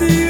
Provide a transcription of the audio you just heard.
still